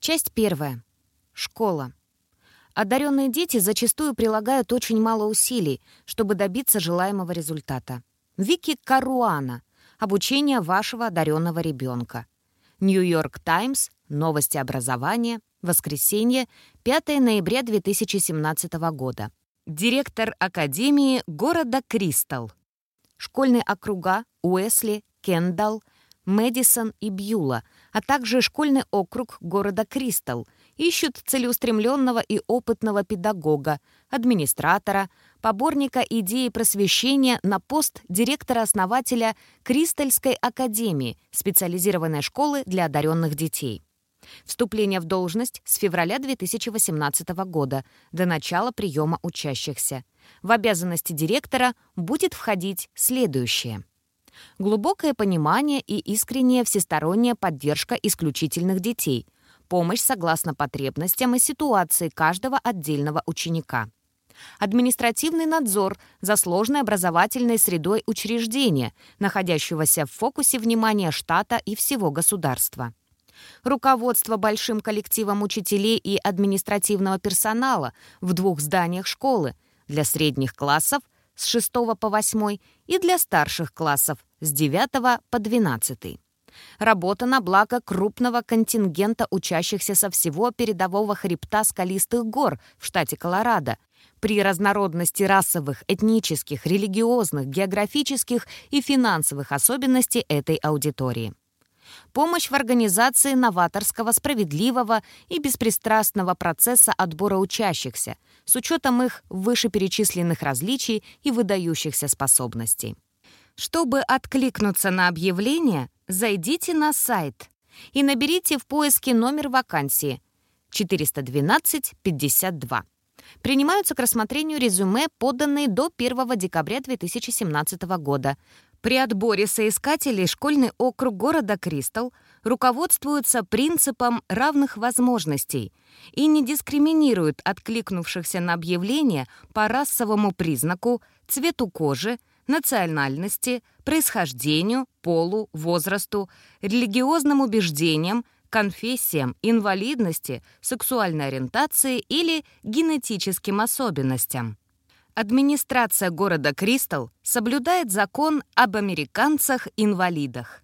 Часть первая. Школа. Одаренные дети зачастую прилагают очень мало усилий, чтобы добиться желаемого результата. Вики Каруана. Обучение вашего одаренного ребенка. Нью-Йорк Таймс. Новости образования. Воскресенье, 5 ноября 2017 года. Директор Академии города Кристал. Школьные округа Уэсли, Кендалл, Мэдисон и Бьюла, а также школьный округ города Кристал ищут целеустремленного и опытного педагога, администратора, поборника идеи просвещения на пост директора-основателя Кристальской академии, специализированной школы для одаренных детей. Вступление в должность с февраля 2018 года до начала приема учащихся. В обязанности директора будет входить следующее. Глубокое понимание и искренняя всесторонняя поддержка исключительных детей. Помощь согласно потребностям и ситуации каждого отдельного ученика. Административный надзор за сложной образовательной средой учреждения, находящегося в фокусе внимания штата и всего государства руководство большим коллективом учителей и административного персонала в двух зданиях школы для средних классов с 6 по 8 и для старших классов с 9 по 12. Работа на благо крупного контингента учащихся со всего передового хребта скалистых гор в штате Колорадо, при разнородности расовых, этнических, религиозных, географических и финансовых особенностей этой аудитории помощь в организации новаторского, справедливого и беспристрастного процесса отбора учащихся с учетом их вышеперечисленных различий и выдающихся способностей. Чтобы откликнуться на объявление, зайдите на сайт и наберите в поиске номер вакансии 412 52. Принимаются к рассмотрению резюме, поданные до 1 декабря 2017 года. При отборе соискателей школьный округ города Кристал руководствуется принципом равных возможностей и не дискриминирует откликнувшихся на объявление по расовому признаку, цвету кожи, национальности, происхождению, полу, возрасту, религиозным убеждениям, конфессиям, инвалидности, сексуальной ориентации или генетическим особенностям. Администрация города Кристал соблюдает закон об американцах-инвалидах.